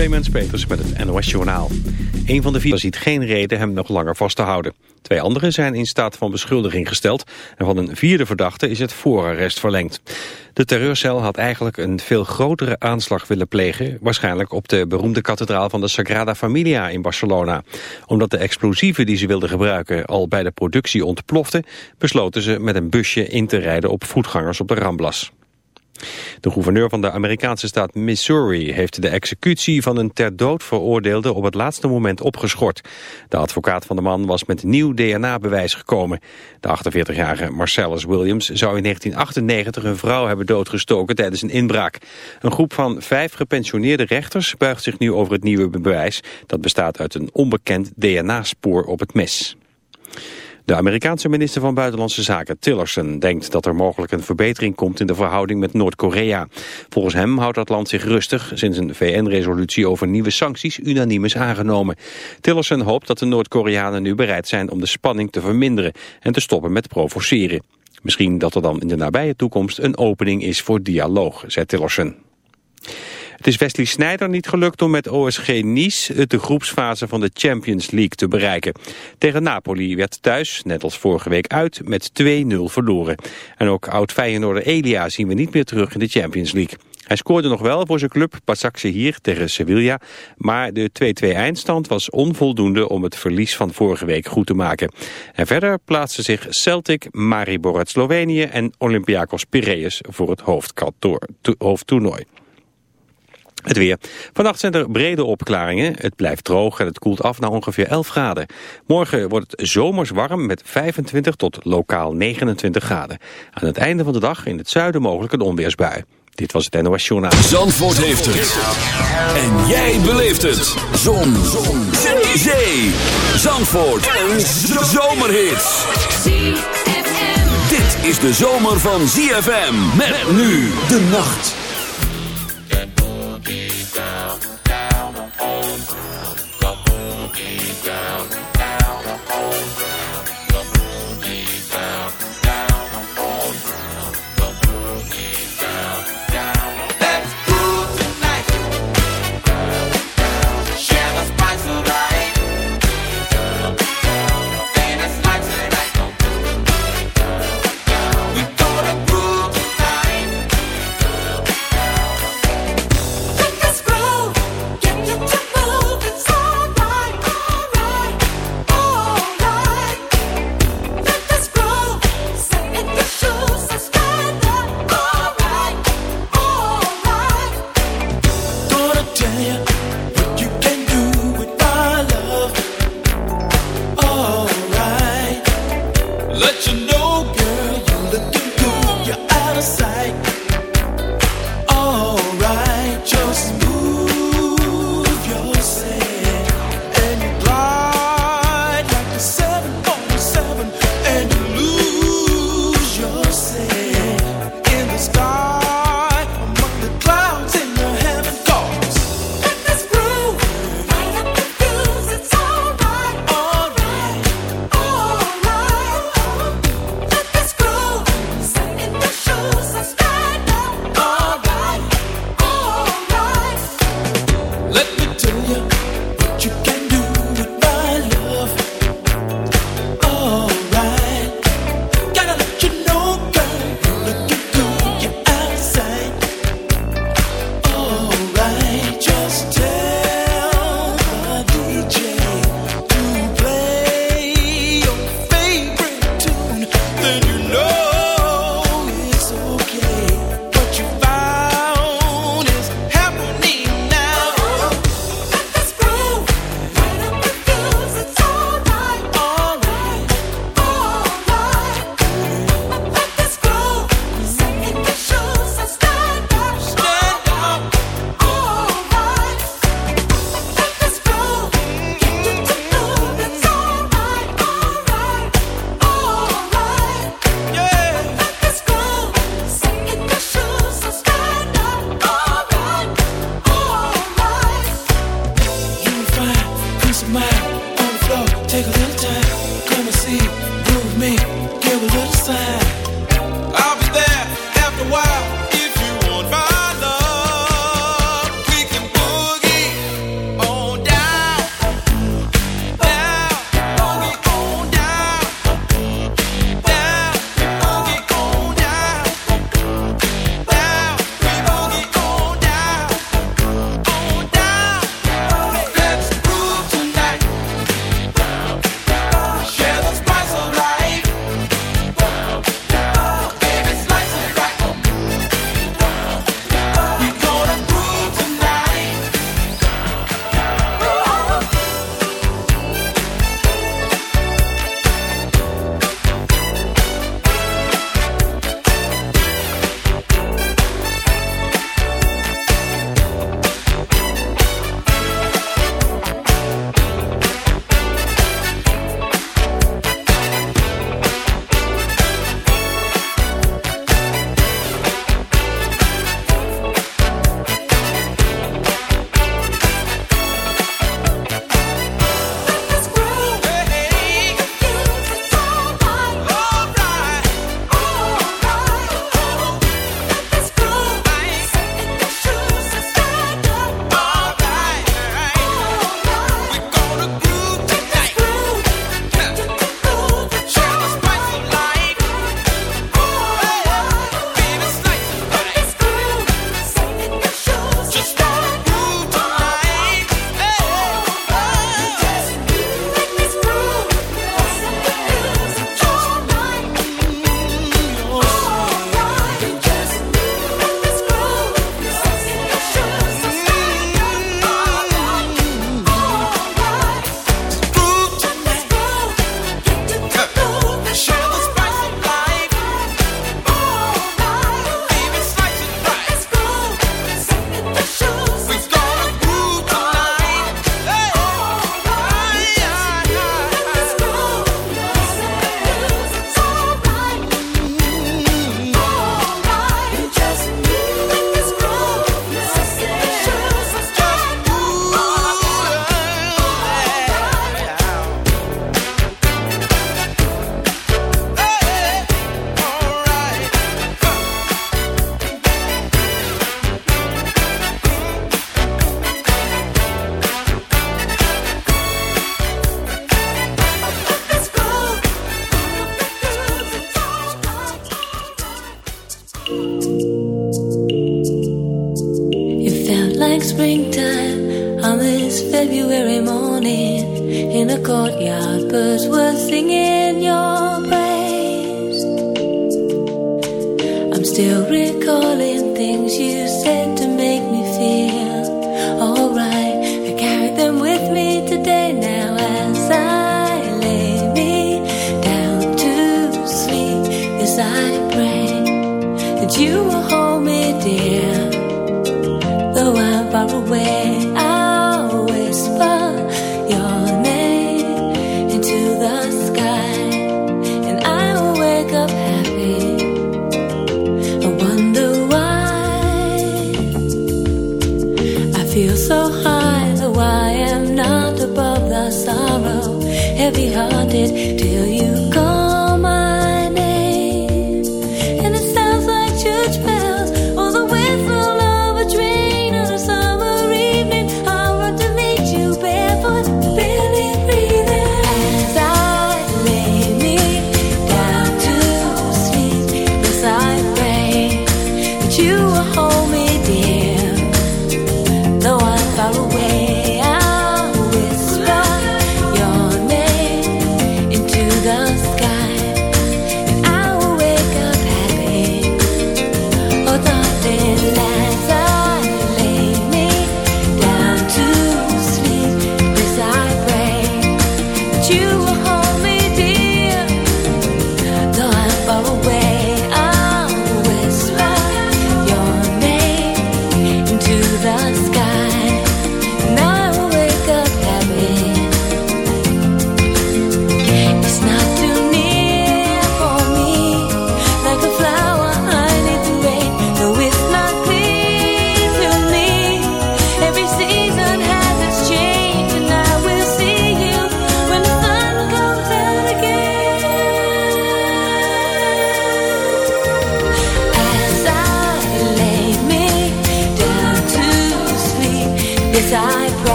Clemens Peters met het NOS Journaal. Een van de vier ziet geen reden hem nog langer vast te houden. Twee anderen zijn in staat van beschuldiging gesteld... en van een vierde verdachte is het voorarrest verlengd. De terreurcel had eigenlijk een veel grotere aanslag willen plegen... waarschijnlijk op de beroemde kathedraal van de Sagrada Familia in Barcelona. Omdat de explosieven die ze wilden gebruiken al bij de productie ontploften... besloten ze met een busje in te rijden op voetgangers op de Ramblas. De gouverneur van de Amerikaanse staat Missouri heeft de executie van een ter dood veroordeelde op het laatste moment opgeschort. De advocaat van de man was met nieuw DNA-bewijs gekomen. De 48-jarige Marcellus Williams zou in 1998 een vrouw hebben doodgestoken tijdens een inbraak. Een groep van vijf gepensioneerde rechters buigt zich nu over het nieuwe bewijs. Dat bestaat uit een onbekend DNA-spoor op het mes. De Amerikaanse minister van Buitenlandse Zaken, Tillerson, denkt dat er mogelijk een verbetering komt in de verhouding met Noord-Korea. Volgens hem houdt dat land zich rustig sinds een VN-resolutie over nieuwe sancties unaniem is aangenomen. Tillerson hoopt dat de Noord-Koreanen nu bereid zijn om de spanning te verminderen en te stoppen met provoceren. Misschien dat er dan in de nabije toekomst een opening is voor dialoog, zei Tillerson. Het is Wesley Sneijder niet gelukt om met OSG Nice de groepsfase van de Champions League te bereiken. Tegen Napoli werd thuis, net als vorige week uit, met 2-0 verloren. En ook oud-Feyenoorder Elia zien we niet meer terug in de Champions League. Hij scoorde nog wel voor zijn club Pasakse hier tegen Sevilla, maar de 2-2 eindstand was onvoldoende om het verlies van vorige week goed te maken. En verder plaatsen zich Celtic, Maribor uit Slovenië en Olympiakos Piraeus voor het hoofdtoernooi. Het weer. Vannacht zijn er brede opklaringen. Het blijft droog en het koelt af naar ongeveer 11 graden. Morgen wordt het zomers warm met 25 tot lokaal 29 graden. Aan het einde van de dag in het zuiden mogelijk een onweersbui. Dit was het NOS Journaal. Zandvoort heeft het. En jij beleeft het. Zon. Zon. Zee. Zandvoort. Een zomerhit. Dit is de zomer van ZFM. Met nu de nacht.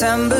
September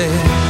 stay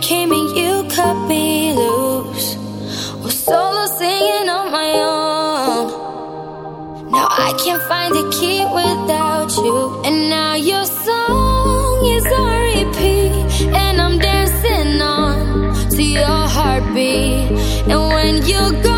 came and you cut me loose. Was solo singing on my own. Now I can't find a key without you. And now your song is on repeat. And I'm dancing on to your heartbeat. And when you go.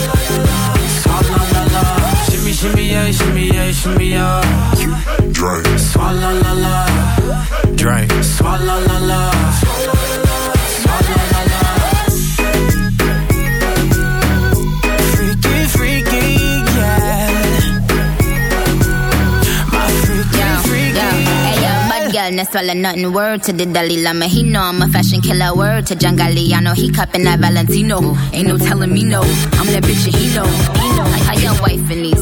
Shimmy, shimmy, yeah, shimmy, yeah, shimmy, yeah. Drink, swalla la la. Drink, swalla la la. Swalla la la. Freaky, freaky, yeah. My freaky, freaky. Hey, yo, bad girl, no swallow nothing. Word to the Dalai Lama. He know I'm a fashion killer. Word to John Galliano. He cupping that Valentino. Ain't no telling me no. I'm that bitch and he know. He know. Like how your wife in these